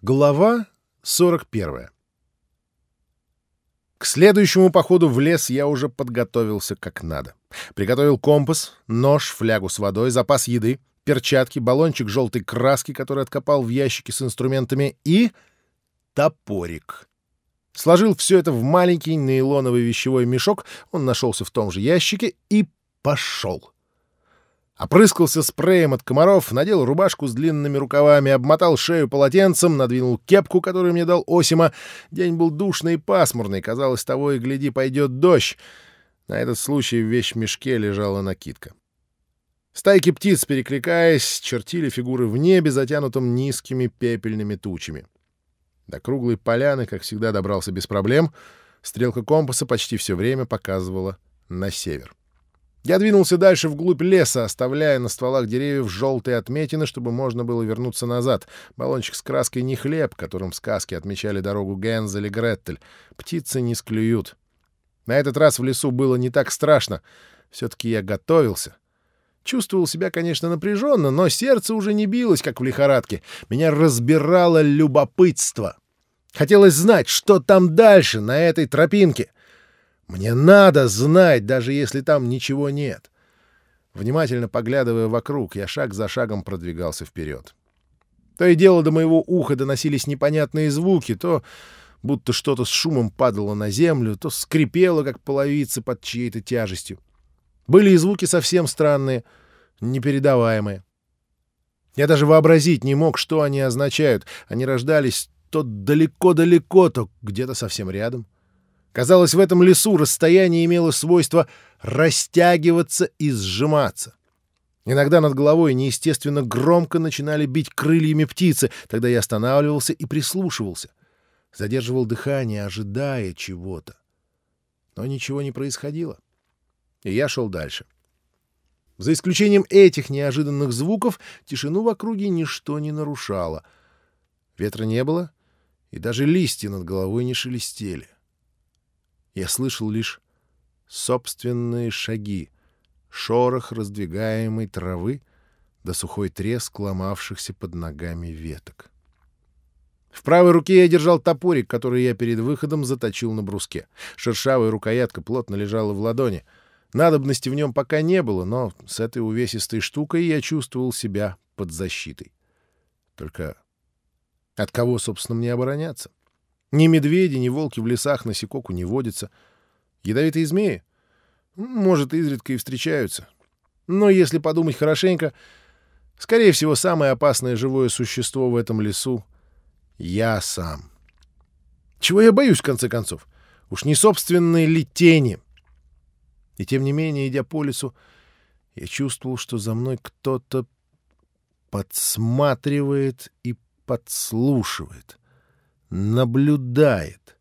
Глава 41 К следующему походу в лес я уже подготовился как надо. Приготовил компас, нож, флягу с водой, запас еды, перчатки, баллончик желтой краски, который откопал в ящике с инструментами, и топорик. Сложил все это в маленький нейлоновый вещевой мешок, он нашелся в том же ящике, и пошел. Опрыскался спреем от комаров, надел рубашку с длинными рукавами, обмотал шею полотенцем, надвинул кепку, которую мне дал Осима. День был душный и пасмурный, казалось, того и гляди, пойдет дождь. На этот случай в вещмешке лежала накидка. Стайки птиц, перекликаясь, чертили фигуры в небе, затянутом низкими пепельными тучами. До круглой поляны, как всегда, добрался без проблем. Стрелка компаса почти все время показывала на север. Я двинулся дальше вглубь леса, оставляя на стволах деревьев желтые отметины, чтобы можно было вернуться назад. Баллончик с краской не хлеб, которым в сказке отмечали дорогу Гензель и Греттель. Птицы не склюют. На этот раз в лесу было не так страшно. Все-таки я готовился. Чувствовал себя, конечно, напряженно, но сердце уже не билось, как в лихорадке. Меня разбирало любопытство. Хотелось знать, что там дальше, на этой тропинке — мне надо знать, даже если там ничего нет. Внимательно поглядывая вокруг, я шаг за шагом продвигался вперед. То и дело до моего уха доносились непонятные звуки, то будто что-то с шумом падало на землю, то скрипело, как половица под чьей-то тяжестью. Были и звуки совсем странные, непередаваемые. Я даже вообразить не мог, что они означают. Они рождались то далеко-далеко, то где-то совсем рядом. — Казалось, в этом лесу расстояние имело свойство растягиваться и сжиматься. Иногда над головой неестественно громко начинали бить крыльями птицы, тогда я останавливался и прислушивался. Задерживал дыхание, ожидая чего-то. Но ничего не происходило. И я шел дальше. За исключением этих неожиданных звуков, тишину в округе ничто не нарушало. Ветра не было, и даже листья над головой не шелестели. Я слышал лишь собственные шаги, шорох раздвигаемой травы да сухой треск ломавшихся под ногами веток. В правой руке я держал топорик, который я перед выходом заточил на бруске. Шершавая рукоятка плотно лежала в ладони. Надобности в нем пока не было, но с этой увесистой штукой я чувствовал себя под защитой. Только от кого, собственно, мне обороняться? Ни медведи, ни волки в лесах на Сикоку не водятся. Ядовитые змеи? Может, изредка и встречаются. Но если подумать хорошенько, скорее всего, самое опасное живое существо в этом лесу — я сам. Чего я боюсь, в конце концов? Уж не собственные ли тени? И тем не менее, идя по лесу, я чувствовал, что за мной кто-то подсматривает и подслушивает наблюдает.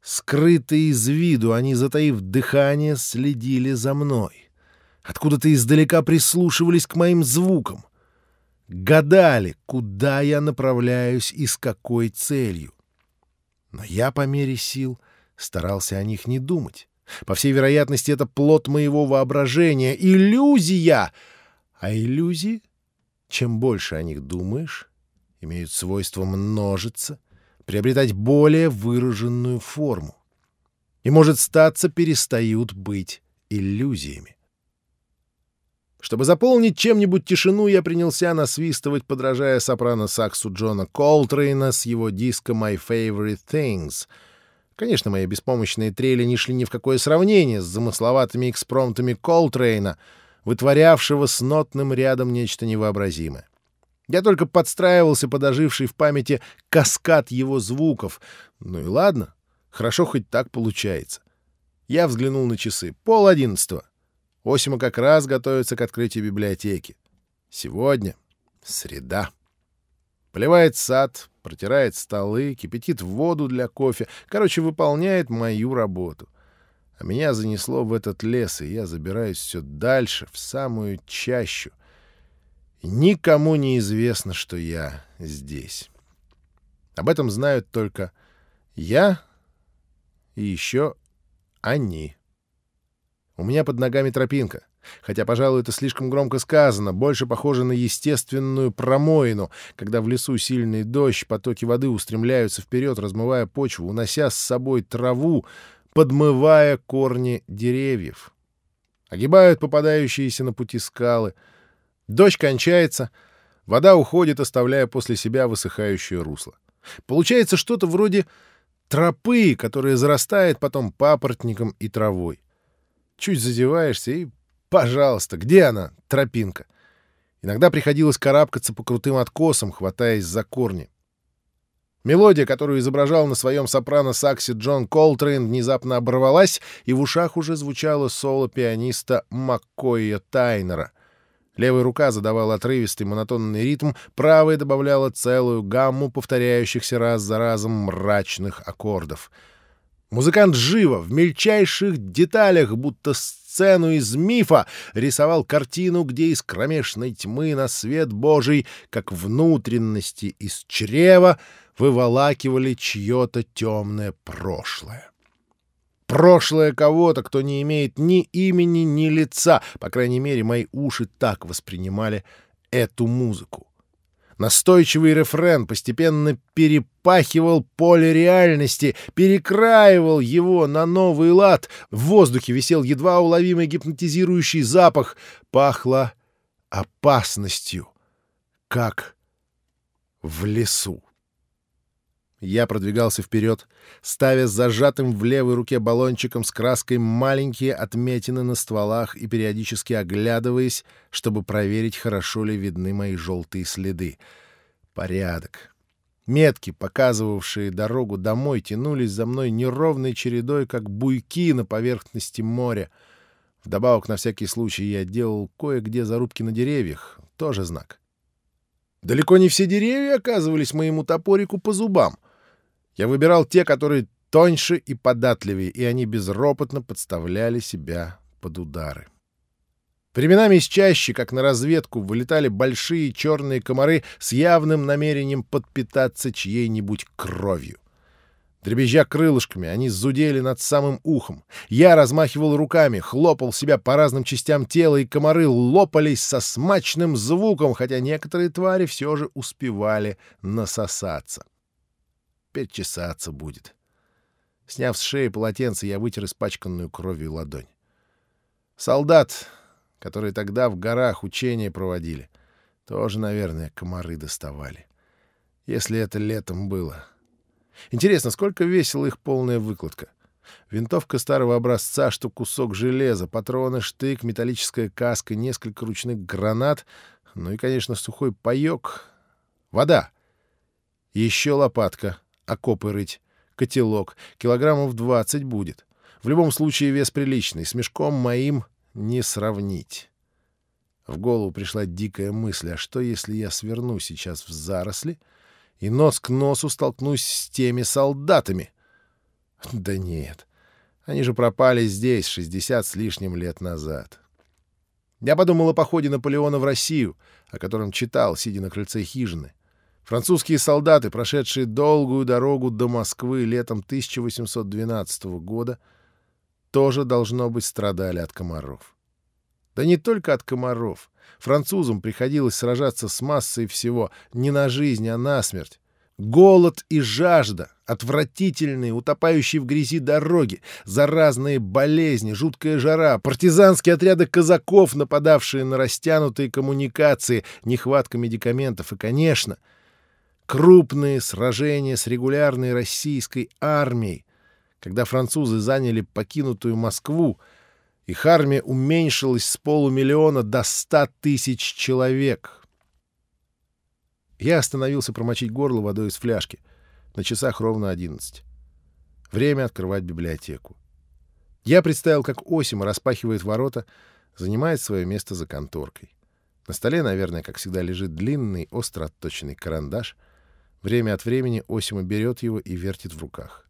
Скрытые из виду, они, затаив дыхание, следили за мной. Откуда-то издалека прислушивались к моим звукам. Гадали, куда я направляюсь и с какой целью. Но я по мере сил старался о них не думать. По всей вероятности, это плод моего воображения, иллюзия. А иллюзии, чем больше о них думаешь, имеют свойство множиться приобретать более выраженную форму. И, может статься, перестают быть иллюзиями. Чтобы заполнить чем-нибудь тишину, я принялся насвистывать, подражая сопрано-саксу Джона Колтрейна с его диском «My Favorite Things». Конечно, мои беспомощные трели не шли ни в какое сравнение с замысловатыми экспромтами Колтрейна, вытворявшего с нотным рядом нечто невообразимое. Я только подстраивался под оживший в памяти каскад его звуков. Ну и ладно, хорошо хоть так получается. Я взглянул на часы. Пол одиннадцатого. Осима как раз готовится к открытию библиотеки. Сегодня среда. Поливает сад, протирает столы, кипятит воду для кофе. Короче, выполняет мою работу. А меня занесло в этот лес, и я забираюсь все дальше, в самую чащу — Никому не известно, что я здесь. Об этом знают только я и еще они. У меня под ногами тропинка. Хотя, пожалуй, это слишком громко сказано, больше похоже на естественную промоину, когда в лесу сильный дождь, потоки воды устремляются вперед, размывая почву, унося с собой траву, подмывая корни деревьев. Огибают попадающиеся на пути скалы. Дождь кончается, вода уходит, оставляя после себя высыхающее русло. Получается что-то вроде тропы, которая зарастает потом папоротником и травой. Чуть задеваешься и Пожалуйста, где она, тропинка? Иногда приходилось карабкаться по крутым откосам, хватаясь за корни. Мелодия, которую изображал на своем сопрано-саксе Джон Колтрейн, внезапно оборвалась, и в ушах уже звучало соло пианиста Маккоя Тайнера. Левая рука задавала отрывистый монотонный ритм, правая добавляла целую гамму повторяющихся раз за разом мрачных аккордов. Музыкант живо, в мельчайших деталях, будто сцену из мифа, рисовал картину, где из кромешной тьмы на свет Божий, как внутренности из чрева, выволакивали чье-то темное прошлое. Прошлое кого-то, кто не имеет ни имени, ни лица. По крайней мере, мои уши так воспринимали эту музыку. Настойчивый рефрен постепенно перепахивал поле реальности, перекраивал его на новый лад. В воздухе висел едва уловимый гипнотизирующий запах. Пахло опасностью, как в лесу. Я продвигался вперед, ставя зажатым в левой руке баллончиком с краской маленькие отметины на стволах и периодически оглядываясь, чтобы проверить, хорошо ли видны мои желтые следы. Порядок. Метки, показывавшие дорогу домой, тянулись за мной неровной чередой, как буйки на поверхности моря. Вдобавок, на всякий случай, я делал кое-где зарубки на деревьях. Тоже знак. Далеко не все деревья оказывались моему топорику по зубам. Я выбирал те, которые тоньше и податливее, и они безропотно подставляли себя под удары. Временами из чаще, как на разведку, вылетали большие черные комары с явным намерением подпитаться чьей-нибудь кровью. Дребезжа крылышками, они зудели над самым ухом. Я размахивал руками, хлопал себя по разным частям тела, и комары лопались со смачным звуком, хотя некоторые твари все же успевали насосаться перечесаться будет. Сняв с шеи полотенце, я вытер испачканную кровью ладонь. Солдат, которые тогда в горах учения проводили, тоже, наверное, комары доставали. Если это летом было. Интересно, сколько весила их полная выкладка? Винтовка старого образца, что кусок железа, патроны, штык, металлическая каска, несколько ручных гранат, ну и, конечно, сухой паёк. Вода. Еще лопатка, окопы рыть, котелок, килограммов двадцать будет. В любом случае вес приличный, с мешком моим не сравнить. В голову пришла дикая мысль, а что, если я сверну сейчас в заросли и нос к носу столкнусь с теми солдатами? Да нет, они же пропали здесь шестьдесят с лишним лет назад. Я подумал о походе Наполеона в Россию, о котором читал, сидя на крыльце хижины. Французские солдаты, прошедшие долгую дорогу до Москвы летом 1812 года, тоже, должно быть, страдали от комаров. Да не только от комаров. Французам приходилось сражаться с массой всего, не на жизнь, а на смерть. Голод и жажда, отвратительные, утопающие в грязи дороги, заразные болезни, жуткая жара, партизанские отряды казаков, нападавшие на растянутые коммуникации, нехватка медикаментов и, конечно, — крупные сражения с регулярной российской армией. Когда французы заняли покинутую Москву, их армия уменьшилась с полумиллиона до ста тысяч человек. Я остановился промочить горло водой из фляжки. На часах ровно одиннадцать. Время открывать библиотеку. Я представил, как Осима распахивает ворота, занимает свое место за конторкой. На столе, наверное, как всегда, лежит длинный, остро отточенный карандаш — Время от времени Осима берет его и вертит в руках.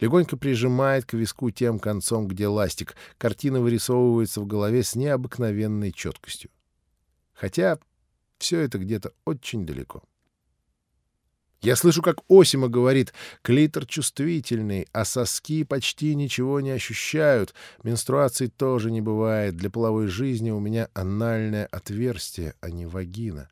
Легонько прижимает к виску тем концом, где ластик. Картина вырисовывается в голове с необыкновенной четкостью. Хотя все это где-то очень далеко. Я слышу, как Осима говорит, клитор чувствительный, а соски почти ничего не ощущают. Менструаций тоже не бывает. Для половой жизни у меня анальное отверстие, а не вагина.